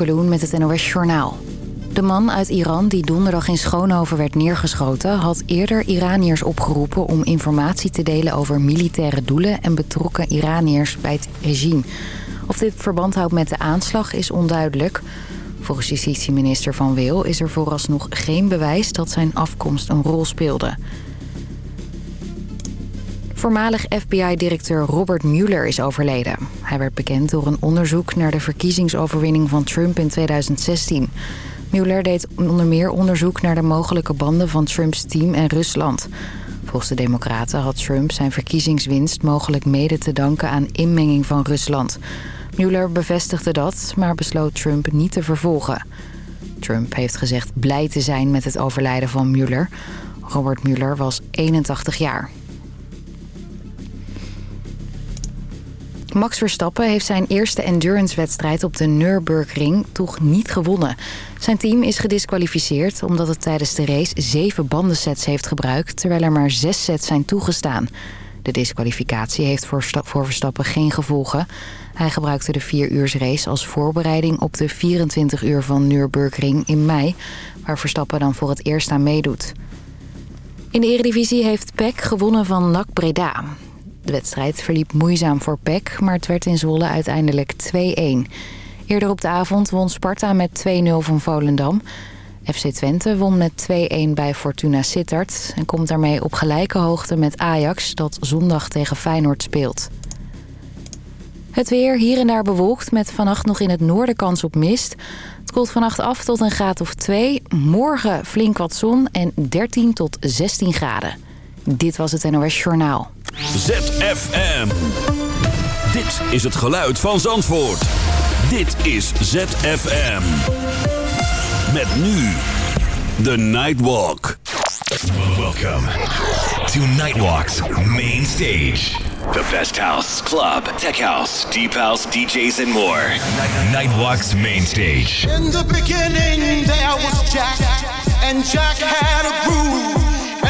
Met het NOS Journaal. De man uit Iran die donderdag in Schoonhoven werd neergeschoten... had eerder Iraniërs opgeroepen om informatie te delen over militaire doelen... en betrokken Iraniërs bij het regime. Of dit verband houdt met de aanslag is onduidelijk. Volgens justitieminister Van Weel is er vooralsnog geen bewijs... dat zijn afkomst een rol speelde. Voormalig FBI-directeur Robert Mueller is overleden. Hij werd bekend door een onderzoek naar de verkiezingsoverwinning van Trump in 2016. Mueller deed onder meer onderzoek naar de mogelijke banden van Trumps team en Rusland. Volgens de Democraten had Trump zijn verkiezingswinst mogelijk mede te danken aan inmenging van Rusland. Mueller bevestigde dat, maar besloot Trump niet te vervolgen. Trump heeft gezegd blij te zijn met het overlijden van Mueller. Robert Mueller was 81 jaar. Max Verstappen heeft zijn eerste endurance-wedstrijd op de Nürburgring toch niet gewonnen. Zijn team is gedisqualificeerd omdat het tijdens de race zeven bandensets heeft gebruikt... terwijl er maar zes sets zijn toegestaan. De disqualificatie heeft voor, Verstappen geen gevolgen. Hij gebruikte de 4 uur race als voorbereiding op de 24 uur van Nürburgring in mei... waar Verstappen dan voor het eerst aan meedoet. In de Eredivisie heeft PEC gewonnen van NAC Breda. De wedstrijd verliep moeizaam voor PEC, maar het werd in Zwolle uiteindelijk 2-1. Eerder op de avond won Sparta met 2-0 van Volendam. FC Twente won met 2-1 bij Fortuna Sittard... en komt daarmee op gelijke hoogte met Ajax... dat zondag tegen Feyenoord speelt. Het weer hier en daar bewolkt met vannacht nog in het noorden kans op mist. Het koelt vannacht af tot een graad of 2. Morgen flink wat zon en 13 tot 16 graden. Dit was het NOS Journaal. ZFM. Dit is het geluid van Zandvoort. Dit is ZFM. Met nu The Nightwalk. Welcome to Nightwalk's main stage. The best house, club, tech house, deep house, DJs, and more. Nightwalk's main stage. In the beginning, there was Jack, and Jack had a groove.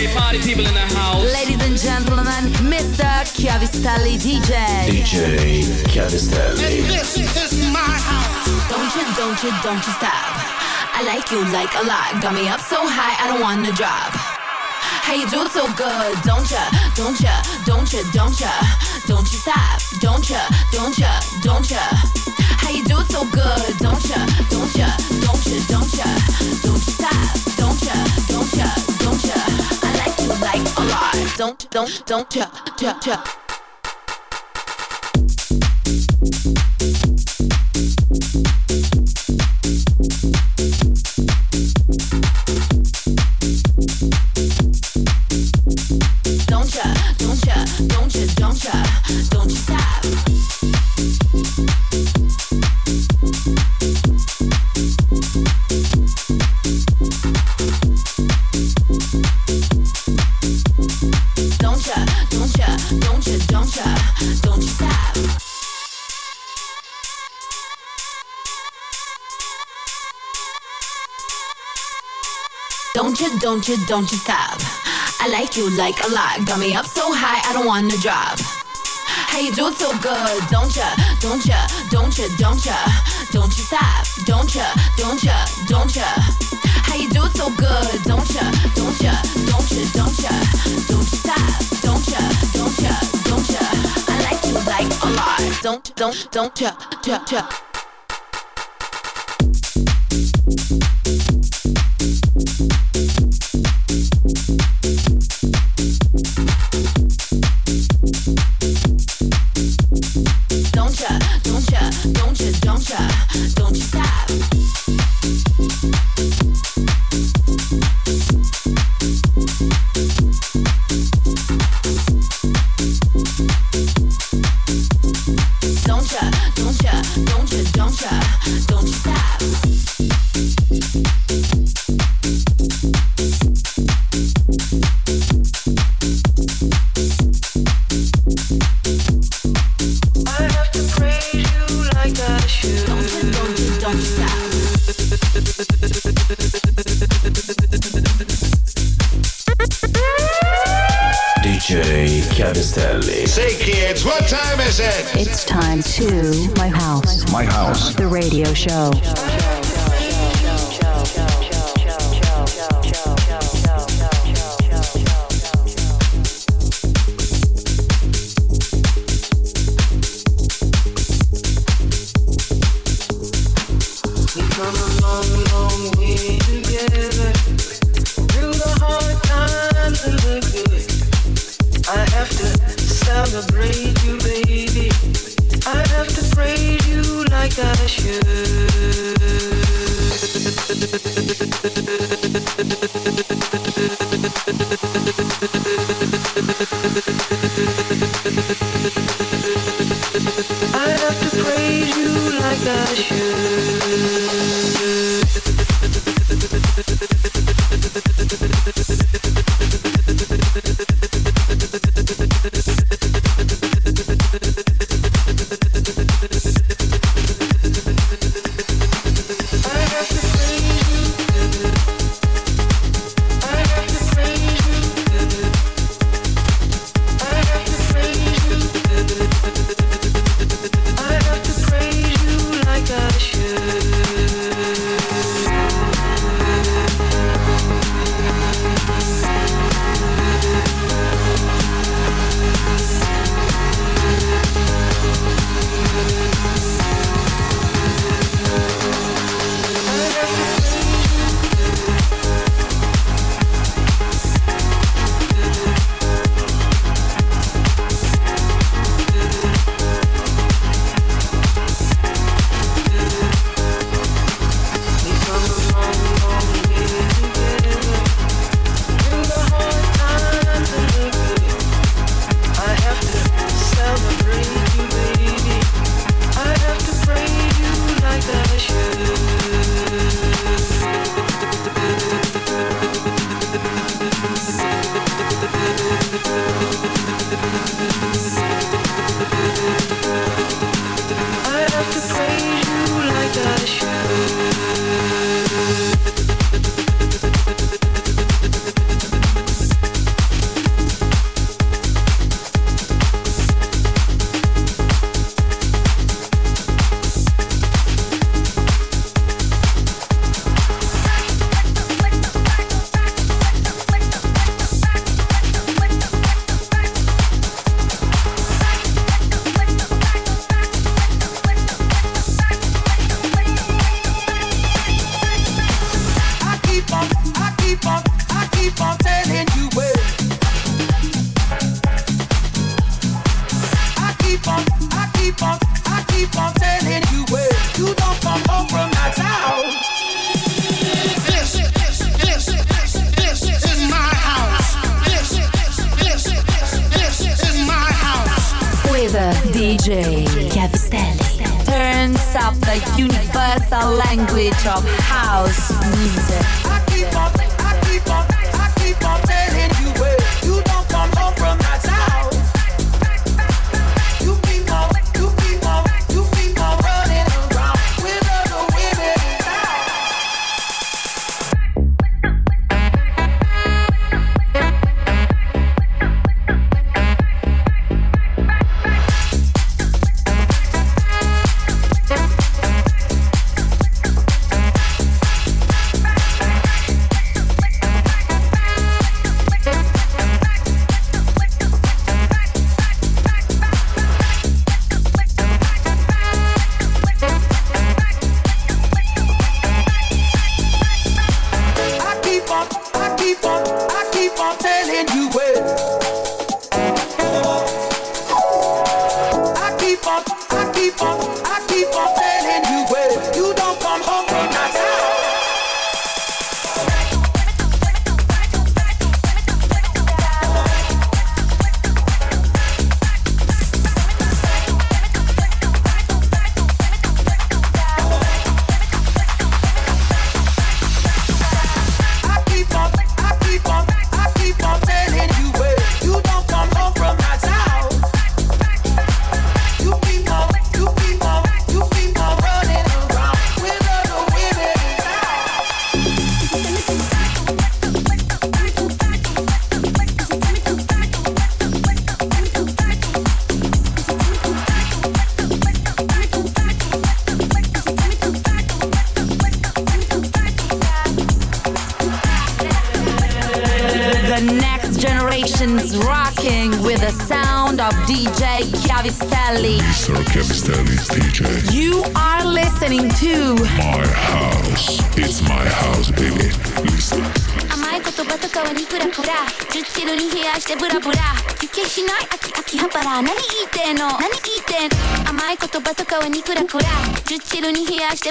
town. Okay, party people in the house. Ladies and gentlemen, Mr. Chiavistelli DJ. And this is my house. Don't you, don't you, don't you stop. I like you like a lot. Got me up so high, I don't wanna drop. How you do it so good, don't ya, don't ya, don't ya, don't ya, don't you stop, don't ya, don't ya, don't ya. How you do it so good, don't ya, don't ya, don't ya, don't ya, don't you stop, don't ya, don't ya, Don't, don't, don't ya, ya, ya. Don't ya, don't ya, don't ya, don't ya, don't you stop. Don't you, don't you, stop. I like you like a lot. Got me up so high, I don't wanna drop. How you do it so good, don't ya, don't ya, don't ya, don't ya, don't you stop, don't ya, don't ya, don't ya. How you do it so good, don't ya, don't ya, don't ya, don't ya, don't you stop, don't ya, don't ya, don't ya. I like you like a lot. Don't, don't, don't ya, ya, ya. Don't don't ya, don't ya, don't show.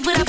put up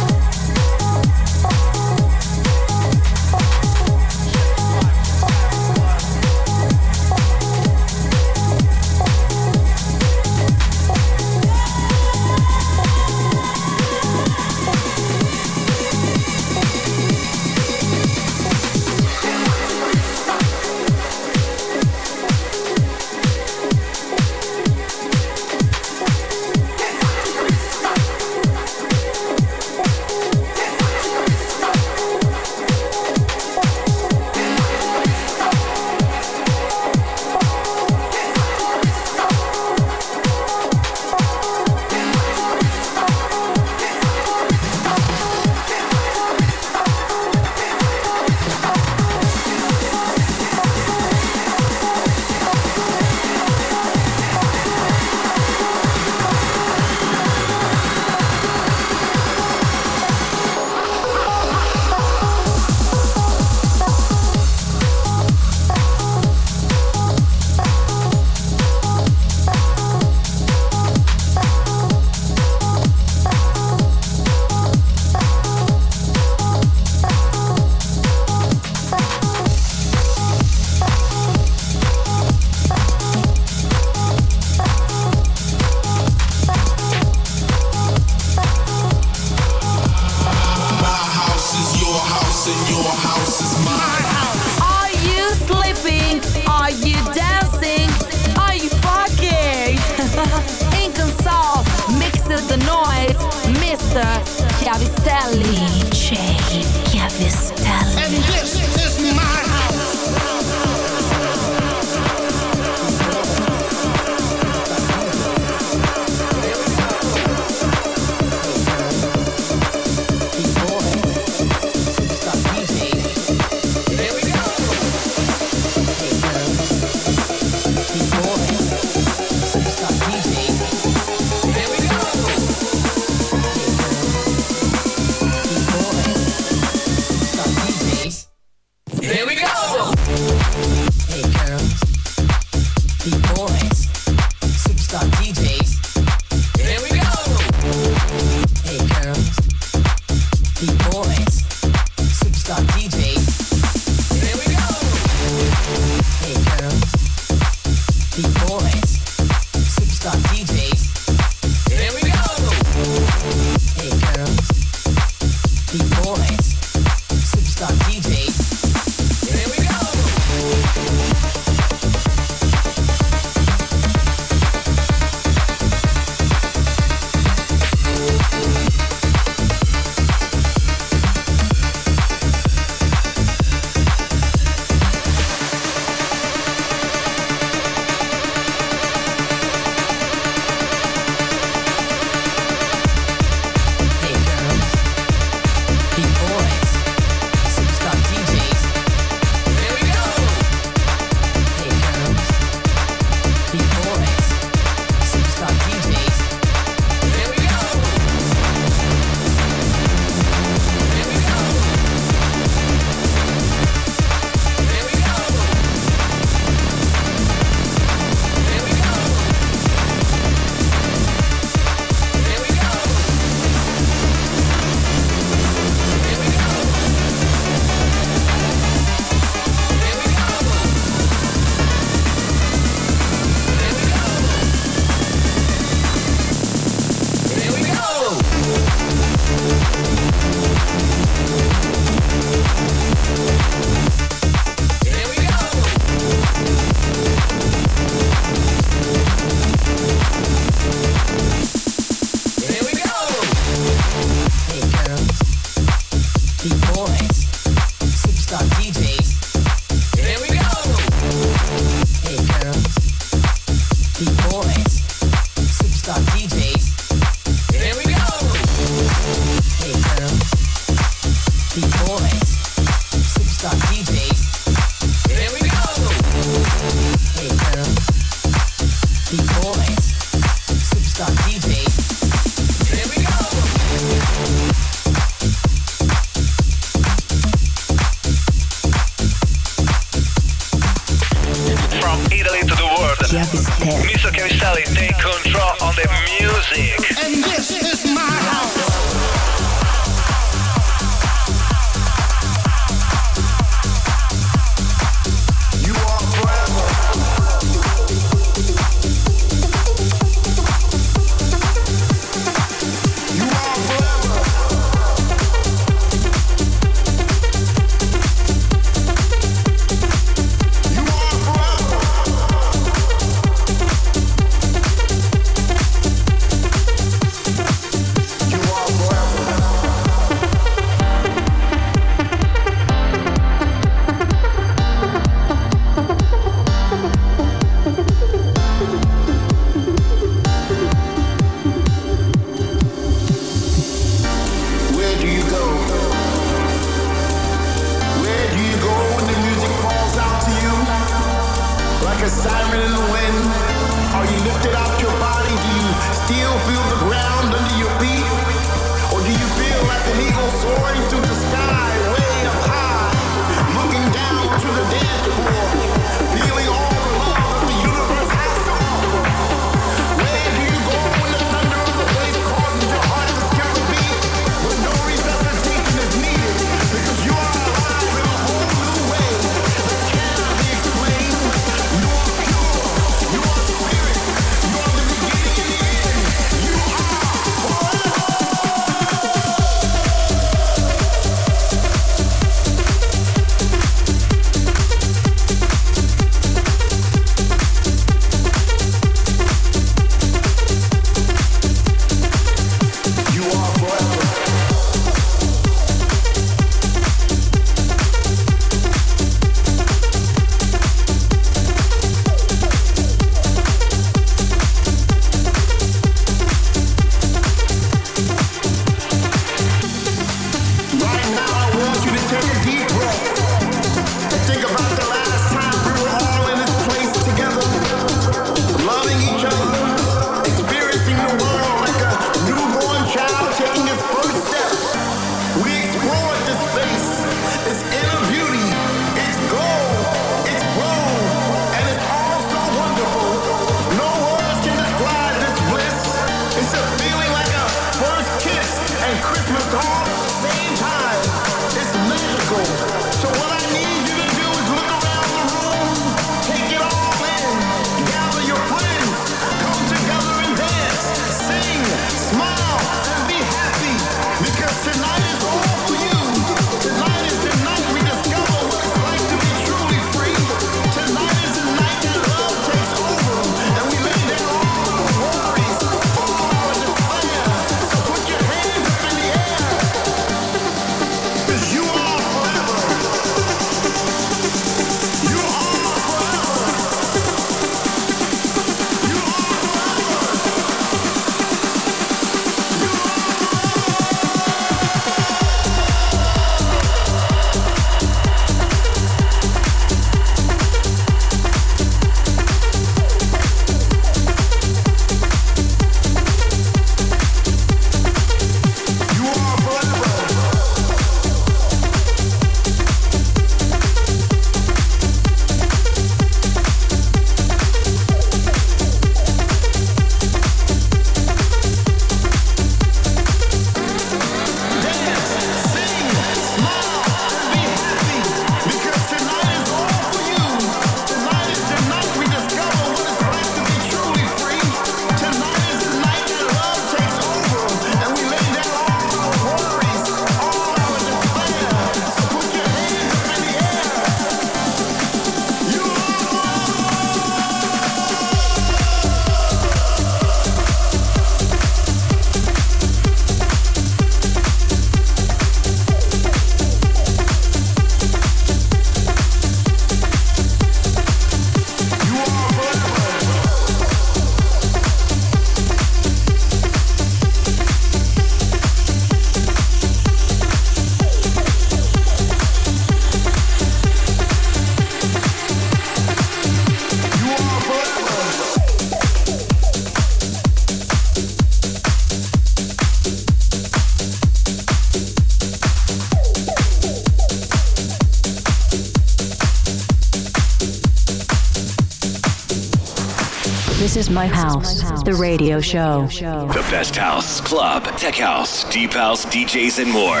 my house, the radio show. The best house, club, tech house, deep house, DJs, and more.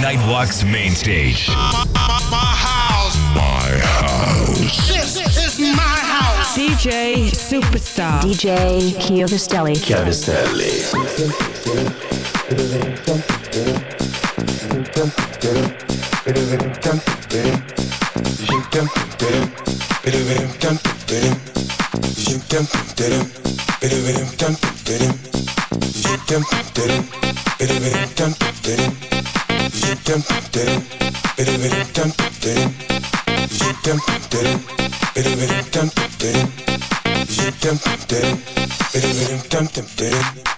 Nightwalk's main stage. My, house. My house. This is my house. DJ Superstar. DJ Chiavistelli. Chiavistelli. Dum dum dum dum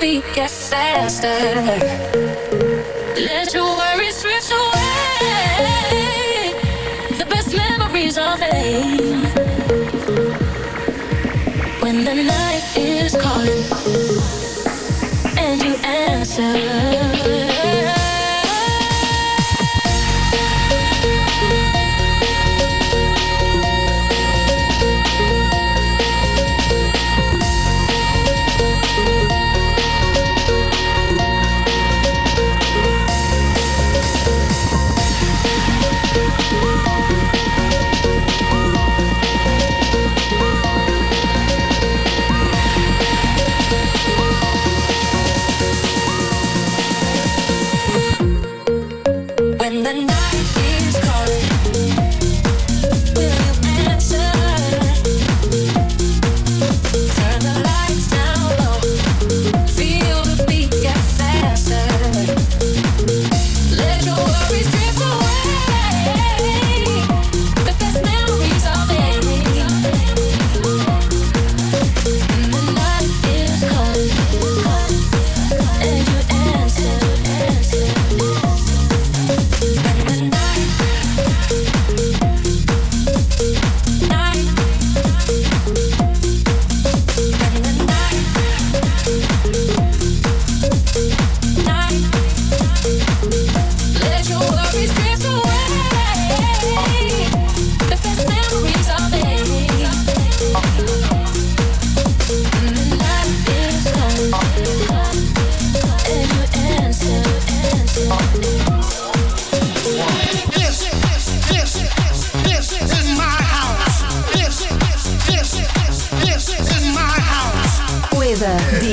me get faster. Let your worries drift away. The best memories are made when the night.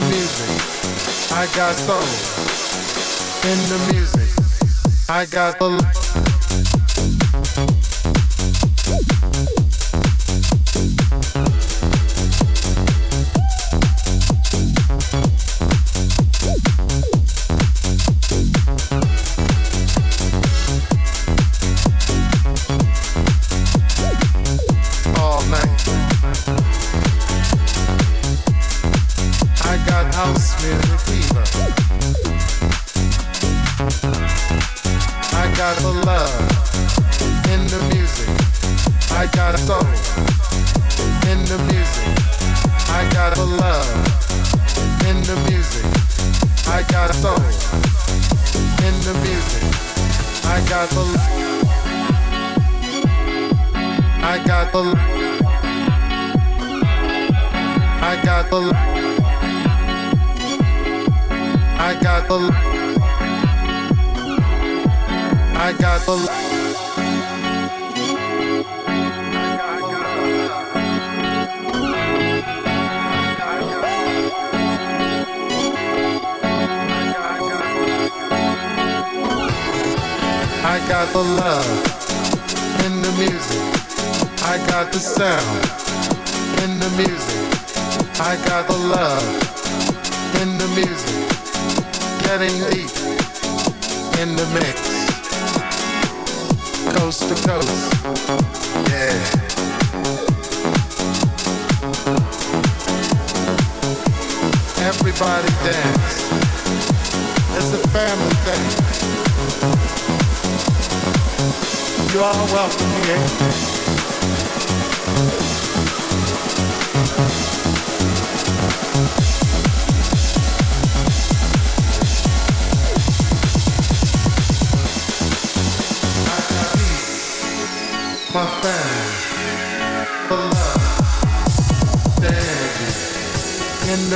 the music. I got soul. In the music. I got the light. I got the I got the I got the I got the love in the music. I got the sound in the music. I got the love in the music, getting deep in the mix, coast to coast, yeah. Everybody dance, it's a family thing. You are welcome here.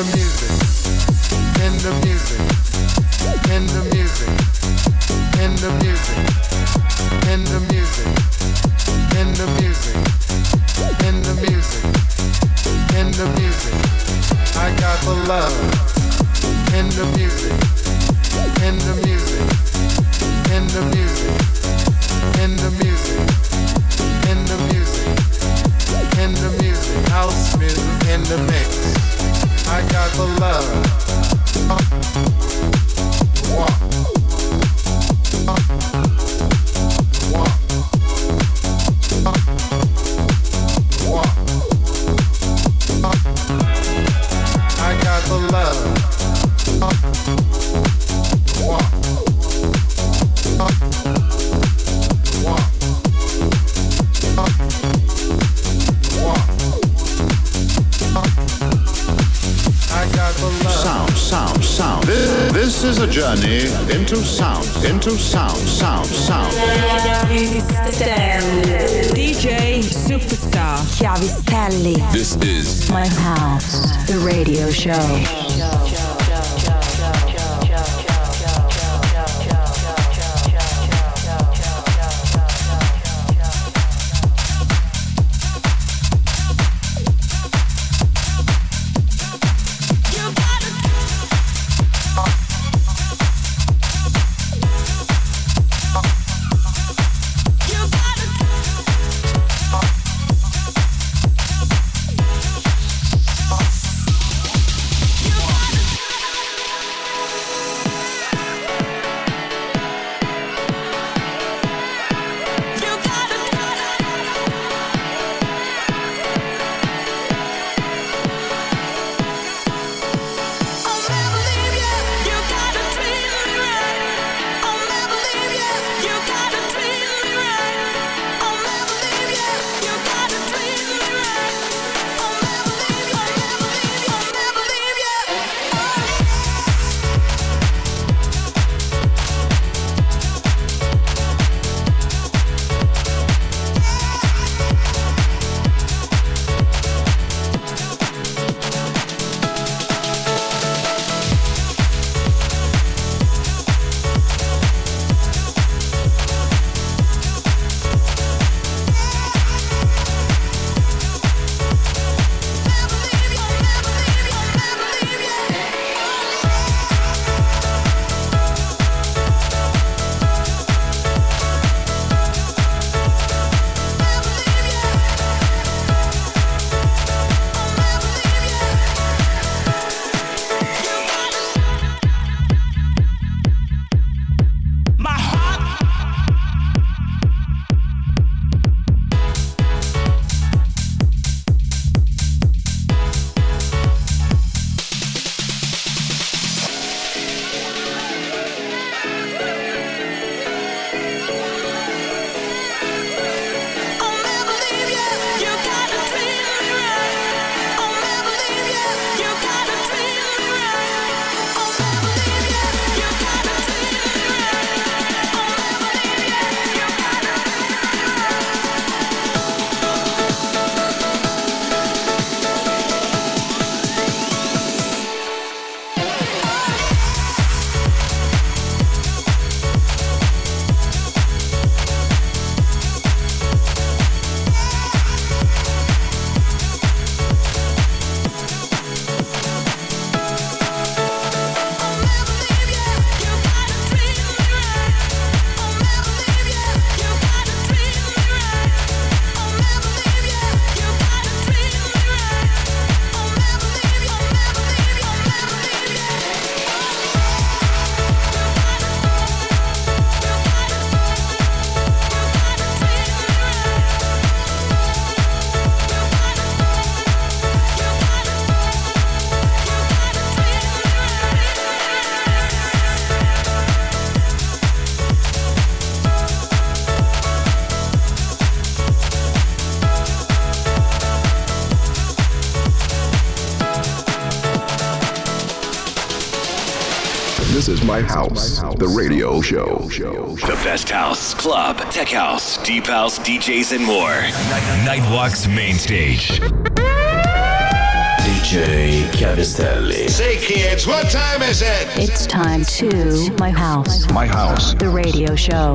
the music. The radio show. The best house, club, tech house, deep house, DJs, and more. Nightwalk's main stage. DJ Chiavistelli. Say, kids, what time is it? It's time to My House. My House. The radio show.